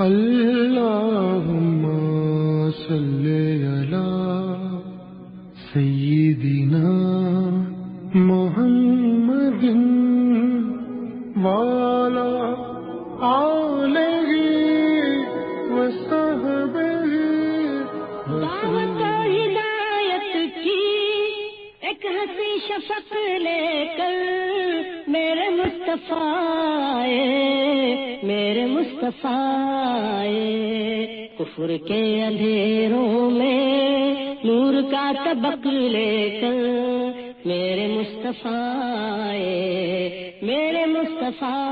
اللهم صل على سيدنا محمد وعلى آله وصحبه دعوت و ہدایت کی ایک ہنسی شفق لے کر میرے مصطفیٰ آئے، میرے مصطفیٰ، کفر کے اندھیروں میں نور کا طبق لے کر میرے مصطفیٰ میرے مصطفیٰ۔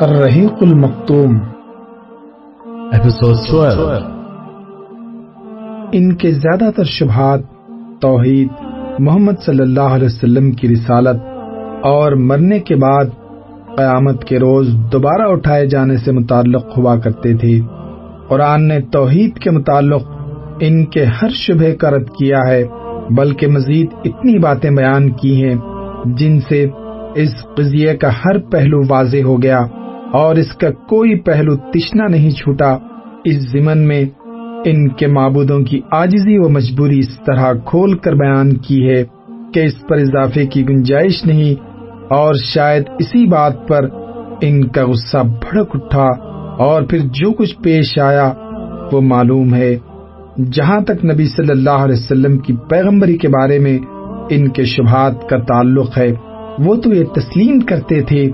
الرحیق المختوم Episode 12 ان کے زیادہ تر شبہات توحید محمد صلی اللہ علیہ وسلم کی رسالت اور مرنے کے بعد قیامت کے روز دوبارہ اٹھائے جانے سے متعلق ہوا کرتے تھے۔ قرآن نے توحید کے متعلق ان کے ہر شبہ کا رد کیا ہے، بلکہ مزید اتنی باتیں بیان کی ہیں جن سے اس قضیے کا ہر پہلو واضح ہو گیا اور اس کا کوئی پہلو تشنا نہیں چھوٹا۔ اس ضمن میں ان کے معبودوں کی آجزی و مجبوری اس طرح کھول کر بیان کی ہے کہ اس پر اضافے کی گنجائش نہیں اور شاید اسی بات پر ان کا غصہ بھڑک اٹھا اور پھر جو کچھ پیش آیا وہ معلوم ہے۔ جہاں تک نبی صلی اللہ علیہ وسلم کی پیغمبری کے بارے میں ان کے شبہات کا تعلق ہے، وہ تو یہ تسلیم کرتے تھے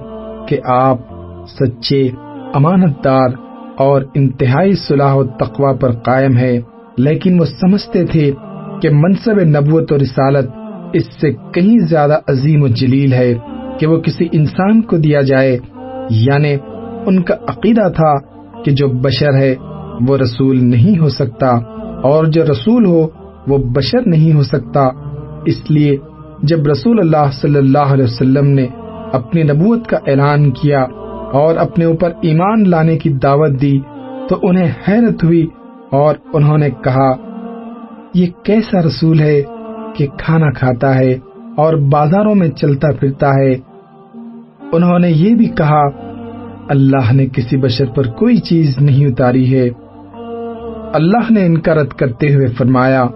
کہ آپ سچے امانت دار اور انتہائی صلاح و تقوی پر قائم ہے لیکن وہ سمجھتے تھے کہ منصب نبوت و رسالت اس سے کہیں زیادہ عظیم و جلیل ہے۔ کہ وہ کسی انسان کو دیا جائے۔ یعنی ان کا عقیدہ تھا کہ جو بشر ہے وہ رسول نہیں ہو سکتا، اور جو رسول ہو وہ بشر نہیں ہو سکتا۔ اس لیے جب رسول اللہ صلی اللہ علیہ وسلم نے اپنی نبوت کا اعلان کیا اور اپنے اوپر ایمان لانے کی دعوت دی، تو انہیں حیرت ہوئی اور انہوں نے کہا، یہ کیسا رسول ہے کہ کھانا کھاتا ہے اور بازاروں میں چلتا پھرتا ہے؟ انہوں نے یہ بھی کہا، اللہ نے کسی بشر پر کوئی چیز نہیں اتاری ہے۔ اللہ نے ان کا رد کرتے ہوئے فرمایا،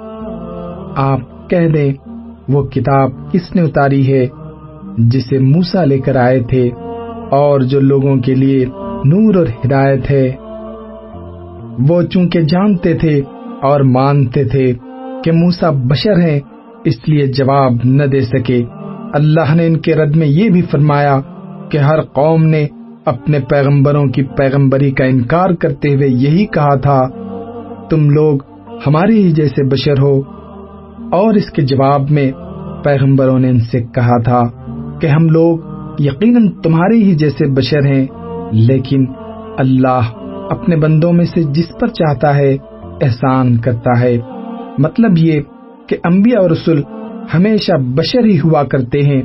آپ کہہ دیں، وہ کتاب کس نے اتاری ہے، جسے موسا لے کر آئے تھے اور جو لوگوں کے لیے نور اور ہدایت ہے۔ وہ چونکہ جانتے تھے اور مانتے تھے کہ موسا بشر ہیں، اس لیے جواب نہ دے سکے۔ اللہ نے ان کے رد میں یہ بھی فرمایا کہ ہر قوم نے اپنے پیغمبروں کی پیغمبری کا انکار کرتے ہوئے یہی کہا تھا، تم لوگ ہمارے ہی جیسے بشر ہو۔ اور اس کے جواب میں پیغمبروں نے ان سے کہا تھا کہ ہم لوگ یقیناً تمہارے ہی جیسے بشر ہیں، لیکن اللہ اپنے بندوں میں سے جس پر چاہتا ہے احسان کرتا ہے۔ مطلب یہ کہ انبیاء اور رسول ہمیشہ بشر ہی ہوا کرتے ہیں۔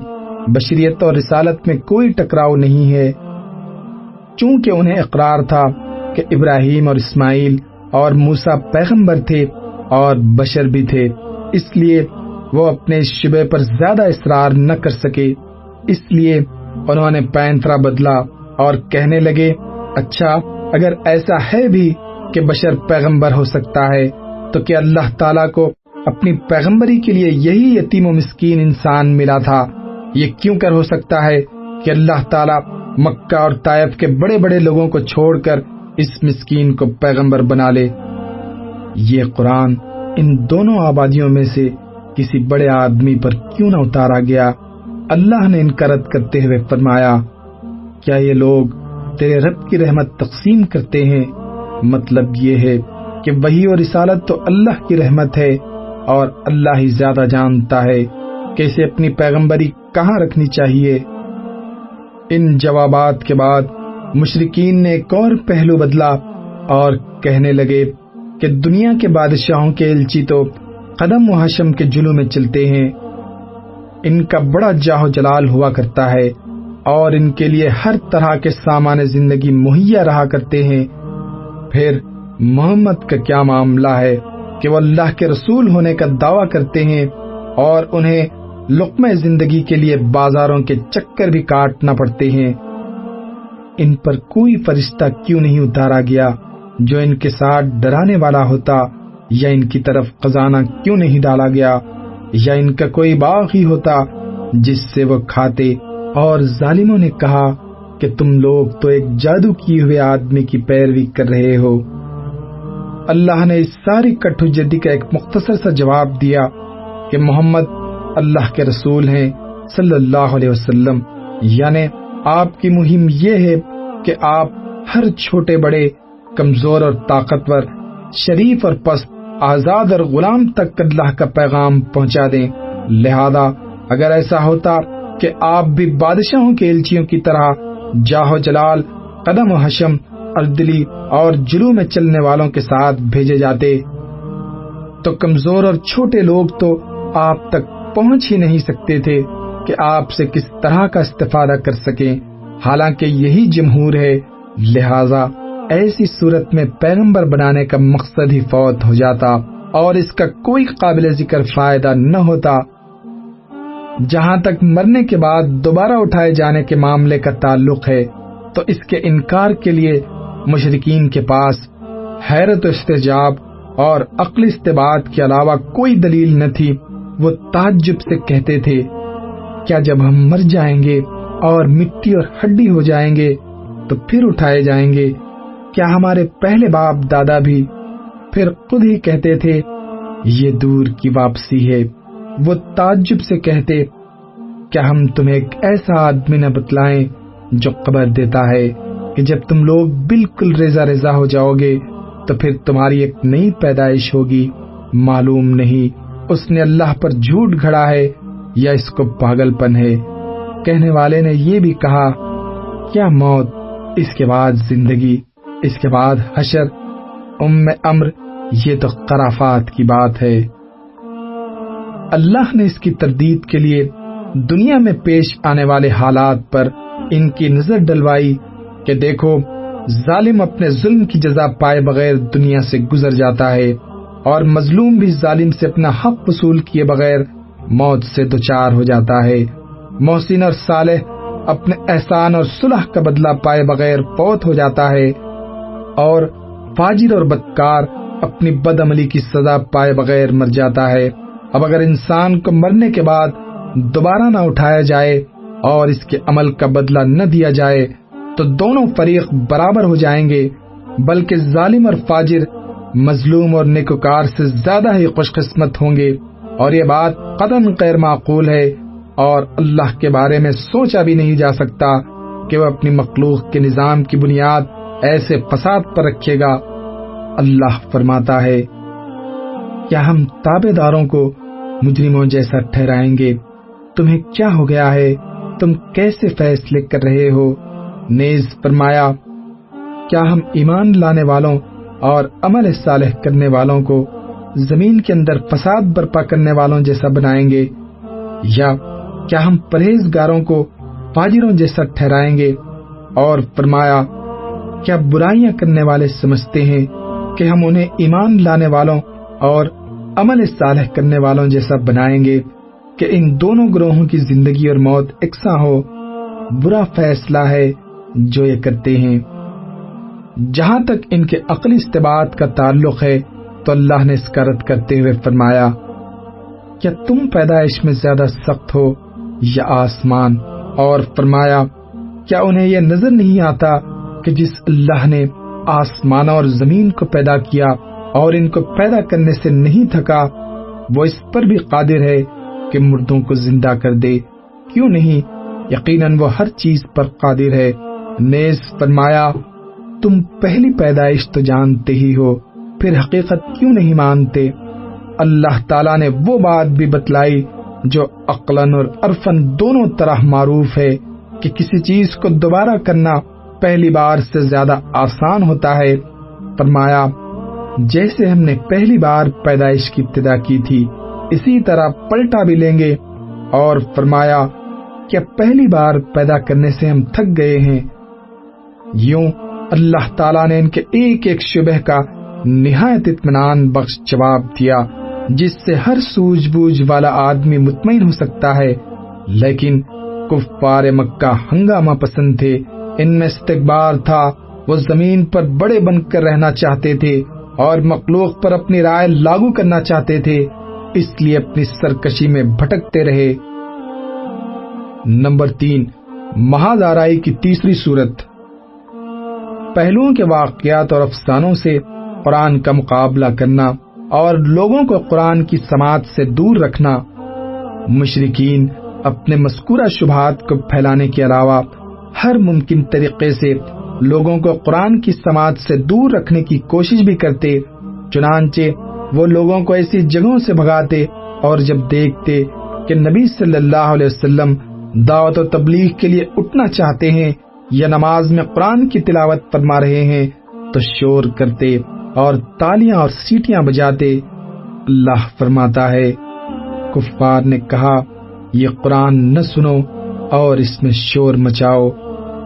بشریت اور رسالت میں کوئی ٹکراؤ نہیں ہے۔ چونکہ انہیں اقرار تھا کہ ابراہیم اور اسماعیل اور موسا پیغمبر تھے اور بشر بھی تھے، اس لیے وہ اپنے شبے پر زیادہ اصرار نہ کر سکے۔ اس لیے انہوں نے پینترا بدلا اور کہنے لگے اچھا اگر ایسا ہے بھی کہ بشر پیغمبر ہو سکتا ہے، تو کیا اللہ تعالیٰ کو اپنی پیغمبری کے لیے یہی یتیم و مسکین انسان ملا تھا؟ یہ کیوں کر ہو سکتا ہے کہ اللہ تعالیٰ مکہ اور طائف کے بڑے بڑے لوگوں کو چھوڑ کر اس مسکین کو پیغمبر بنا لے؟ یہ قرآن ان دونوں آبادیوں میں سے کسی بڑے آدمی پر کیوں نہ اتارا گیا؟ اللہ نے ان کا رد کرتے ہوئے فرمایا، کیا یہ لوگ تیرے رب کی رحمت تقسیم کرتے ہیں؟ مطلب یہ ہے کہ وہی اور رسالت تو اللہ کی رحمت ہے اور اللہ ہی زیادہ جانتا ہے کہ اسے اپنی پیغمبری کہاں رکھنی چاہیے؟ ان جوابات کے بعد مشرقین نے ایک اور پہلو بدلا اور کہنے لگے کہ دنیا کے بادشاہوں کے الچی تو قدم و حشم کے جلو میں چلتے ہیں۔ ان کا بڑا جاہو جلال ہوا کرتا ہے اور ان کے لیے ہر طرح کے سامان زندگی مہیا رہا کرتے ہیں۔ پھر محمد کا کیا معاملہ ہے کہ وہ اللہ کے رسول ہونے کا دعویٰ کرتے ہیں اور انہیں لقمہ زندگی کے لیے بازاروں کے چکر بھی کاٹنا پڑتے ہیں۔ ان پر کوئی فرشتہ کیوں نہیں اتارا گیا جو ان کے ساتھ ڈرانے والا ہوتا یا ان کی طرف خزانہ کیوں نہیں ڈالا گیا یا ان کا کوئی باغ ہی ہوتا جس سے وہ کھاتے اور ظالموں نے کہا کہ تم لوگ تو ایک جادو کیے ہوئے آدمی کی پیروی کر رہے ہو۔ اللہ نے اس ساری کٹو جدی کا ایک مختصر سا جواب دیا کہ محمد اللہ کے رسول ہیں صلی اللہ علیہ وسلم۔ یعنی آپ کی مہم یہ ہے کہ آپ ہر چھوٹے بڑے، کمزور اور طاقتور، شریف اور پست، آزاد اور غلام تک اللہ کا پیغام پہنچا دیں۔ لہذا اگر ایسا ہوتا کہ آپ بھی بادشاہوں کے الچیوں کی طرح جاہو جلال، قدم و حشم اردلی اور جلو میں چلنے والوں کے ساتھ بھیجے جاتے، تو کمزور اور چھوٹے لوگ تو آپ تک پہنچ ہی نہیں سکتے تھے کہ آپ سے کس طرح کا استفادہ کر سکیں۔ حالانکہ یہی جمہور ہے، لہذا ایسی صورت میں پیغمبر بنانے کا مقصد ہی فوت ہو جاتا اور اس کا کوئی قابل ذکر فائدہ نہ ہوتا۔ جہاں تک مرنے کے بعد دوبارہ اٹھائے جانے کے معاملے کا تعلق ہے، تو اس کے انکار کے لیے مشرقین کے پاس حیرت و استجاب اور عقل استباد کے علاوہ کوئی دلیل نہ تھی۔ وہ تعجب سے کہتے تھے، کیا جب ہم مر جائیں گے اور مٹی اور ہڈی ہو جائیں گے تو پھر اٹھائے جائیں گے؟ کیا ہمارے پہلے باپ دادا بھی پھر خود ہی کہتے تھے، یہ دور کی واپسی ہے وہ تعجب سے کہتے، کیا ہم تمہیں ایک ایسا آدمی نہ بتلائیں جو خبر دیتا ہے کہ جب تم لوگ بالکل ریزا ریزا ہو جاؤ گے تو پھر تمہاری ایک نئی پیدائش ہوگی؟ معلوم نہیں اس نے اللہ پر جھوٹ گھڑا ہے یا اس کو پاگل پن ہے؟ کہنے والے نے یہ بھی کہا، کیا موت، اس کے بعد زندگی، اس کے بعد حشر، ام امر، یہ تو قرافات کی بات ہے۔ اللہ نے اس کی تردید کے لیے دنیا میں پیش آنے والے حالات پر ان کی نظر ڈلوائی کہ دیکھو، ظالم اپنے ظلم کی جزا پائے بغیر دنیا سے گزر جاتا ہے۔ اور مظلوم بھی ظالم سے اپنا حق وصول کیے بغیر موت سے دوچار ہو جاتا ہے۔ محسن اور صالح اپنے احسان اور صلح کا بدلہ پائے بغیر فوت ہو جاتا ہے اور فاجر اور بدکار اپنی بد عملی کی سزا پائے بغیر مر جاتا ہے۔ اب اگر انسان کو مرنے کے بعد دوبارہ نہ اٹھایا جائے اور اس کے عمل کا بدلہ نہ دیا جائے تو دونوں فریق برابر ہو جائیں گے، بلکہ ظالم اور فاجر مظلوم اور نیکوکار سے زیادہ ہی خوش قسمت ہوں گے۔ اور یہ بات قدم غیر معقول ہے اور اللہ کے بارے میں سوچا بھی نہیں جا سکتا کہ وہ اپنی مخلوق کے نظام کی بنیاد ایسے فساد پر رکھے گا۔ اللہ فرماتا ہے، کیا ہم تابے داروں کو مجرموں جیسا ٹھہرائیں گے؟ تمہیں کیا ہو گیا ہے؟ تم کیسے فیصلے کر رہے ہو؟ نیز فرمایا، کیا ہم ایمان لانے والوں اور عمل صالح کرنے والوں کو زمین کے اندر فساد برپا کرنے والوں جیسا بنائیں گے، یا کیا ہم پرہیزگاروں کو فاجروں جیسا ٹھہرائیں گے؟ اور فرمایا، کیا برائیاں کرنے والے سمجھتے ہیں کہ ہم انہیں ایمان لانے والوں اور عمل صالح کرنے والوں جیسا بنائیں گے کہ ان دونوں گروہوں کی زندگی اور موت یکساں ہو؟ برا فیصلہ ہے جو یہ کرتے ہیں۔ جہاں تک ان کے عقلی استباد کا تعلق ہے، تو اللہ نے اس کا رد کرتے ہوئے فرمایا، کیا تم پیدائش میں زیادہ سخت ہو یا آسمان؟ اور فرمایا، کیا انہیں یہ نظر نہیں آتا کہ جس اللہ نے آسمان اور زمین کو پیدا کیا اور ان کو پیدا کرنے سے نہیں تھکا، وہ اس پر بھی قادر ہے کہ مردوں کو زندہ کر دے؟ کیوں نہیں؟ یقیناً وہ ہر چیز پر قادر ہے۔ نیز فرمایا تم پہلی پیدائش تو جانتے ہی ہو، پھر حقیقت کیوں نہیں مانتے؟ اللہ تعالیٰ نے وہ بات بھی بتلائی جو عقلن اور عرفن دونوں طرح معروف ہے کہ کسی چیز کو دوبارہ کرنا پہلی بار سے زیادہ آسان ہوتا ہے۔ فرمایا، جیسے ہم نے پہلی بار پیدائش کی ابتدا کی تھی، اسی طرح پلٹا بھی لیں گے۔ اور فرمایا، کیا پہلی بار پیدا کرنے سے ہم تھک گئے ہیں؟ یوں اللہ تعالیٰ نے ان کے ایک ایک شبہ کا نہایت اطمینان بخش جواب دیا، جس سے ہر سوج بوجھ والا آدمی مطمئن ہو سکتا ہے۔ لیکن کفار مکہ ہنگامہ پسند تھے۔ ان میں استقبار تھا، وہ زمین پر بڑے بن کر رہنا چاہتے تھے اور مخلوق پر اپنی رائے لاگو کرنا چاہتے تھے، اس لیے اپنی سرکشی میں بھٹکتے رہے۔ نمبر تین مہادارائی کی تیسری صورت۔ پہلوؤں کے واقعات اور افسانوں سے قرآن کا مقابلہ کرنا اور لوگوں کو قرآن کی سماعت سے دور رکھنا مشرقین اپنے مذکورہ شبہات کو پھیلانے کے علاوہ ہر ممکن طریقے سے لوگوں کو قرآن کی سماعت سے دور رکھنے کی کوشش بھی کرتے، چنانچہ وہ لوگوں کو ایسی جگہوں سے بھگاتے اور جب دیکھتے کہ نبی صلی اللہ علیہ وسلم دعوت و تبلیغ کے لیے اٹھنا چاہتے ہیں یا نماز میں قرآن کی تلاوت فرما رہے ہیں تو شور کرتے اور تالیاں اور سیٹیاں بجاتے اللہ فرماتا ہے، کفار نے کہا، یہ قرآن نہ سنو اور اس میں شور مچاؤ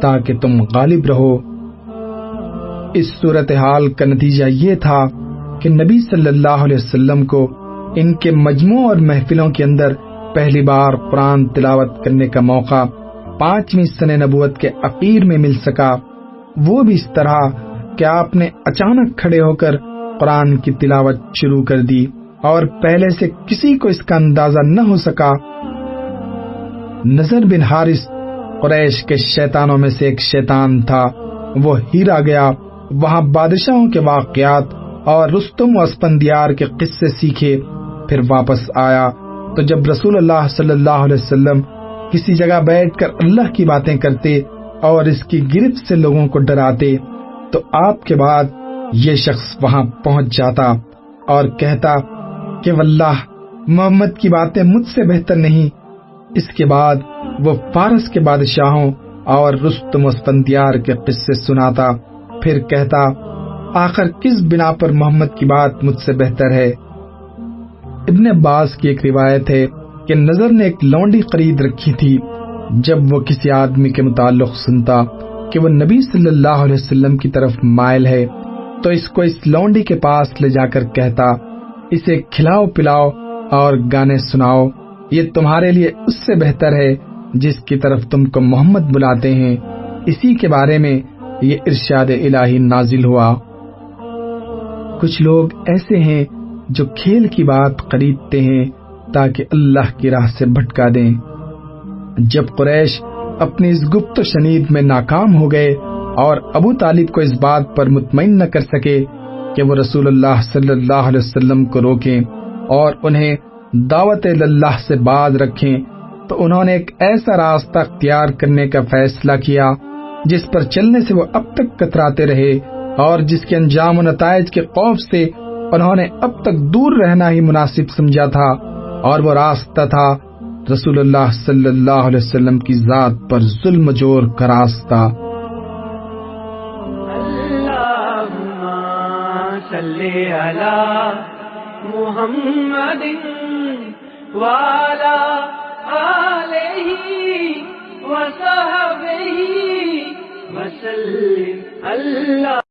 تاکہ تم غالب رہو۔ اس صورتحال کا نتیجہ یہ تھا کہ نبی صلی اللہ علیہ وسلم کو ان کے مجموع اور محفلوں کے اندر پہلی بار قرآن تلاوت کرنے کا موقع پانچویں سن نبوت کے عقیر میں مل سکا۔ وہ بھی اس طرح کہ آپ نے اچانک کھڑے ہو کر قرآن کی تلاوت شروع کر دی اور پہلے سے کسی کو اس کا اندازہ نہ ہو سکا۔ نظر بن حارث قریش کے شیطانوں میں سے ایک شیطان تھا۔ وہ ہیرا گیا۔ وہاں بادشاہوں کے واقعات اور رستم و اسپندیار کے قصے سیکھے۔ پھر واپس آیا۔ تو جب رسول اللہ صلی اللہ علیہ وسلم کسی جگہ بیٹھ کر اللہ کی باتیں کرتے اور اس کی گرفت سے لوگوں کو ڈراتے، تو آپ کے بعد یہ شخص وہاں پہنچ جاتا اور کہتا کہ واللہ، محمد کی باتیں مجھ سے بہتر نہیں۔ اس کے بعد وہ فارس کے بادشاہوں اور رستم اسپندیار کے قصے سناتا، پھر کہتا، آخر کس بنا پر محمد کی بات مجھ سے بہتر ہے؟ ابن عباس کی ایک روایت ہے کہ نظر نے ایک لونڈی خرید رکھی تھی، جب وہ کسی آدمی کے متعلق سنتا کہ وہ نبی صلی اللہ علیہ وسلم کی طرف مائل ہے، تو اس کو اس لونڈی کے پاس لے جا کر کہتا، اسے کھلاؤ پلاؤ اور گانے سناؤ، یہ تمہارے لیے اس سے بہتر ہے جس کی طرف تم کو محمد بلاتے ہیں۔ اسی کے بارے میں یہ ارشاد الہی نازل ہوا۔ کچھ لوگ ایسے ہیں جو کھیل کی بات خریدتے ہیں تاکہ اللہ کی راہ سے بھٹکا دیں۔ جب قریش اپنی اس گپت و شنید میں ناکام ہو گئے اور ابو طالب کو اس بات پر مطمئن نہ کر سکے کہ وہ رسول اللہ صلی اللہ علیہ وسلم کو روکیں اور انہیں دعوت اللہ سے باز رکھیں، تو انہوں نے ایک ایسا راستہ اختیار کرنے کا فیصلہ کیا، جس پر چلنے سے وہ اب تک کتراتے رہے اور جس کے انجام و نتائج کے خوف سے انہوں نے اب تک دور رہنا ہی مناسب سمجھا تھا۔ اور وہ راستہ تھا رسول اللہ صلی اللہ علیہ وسلم کی ذات پر ظلم جور کا راستہ۔ محمد والا وصحبہ وسلم اللہ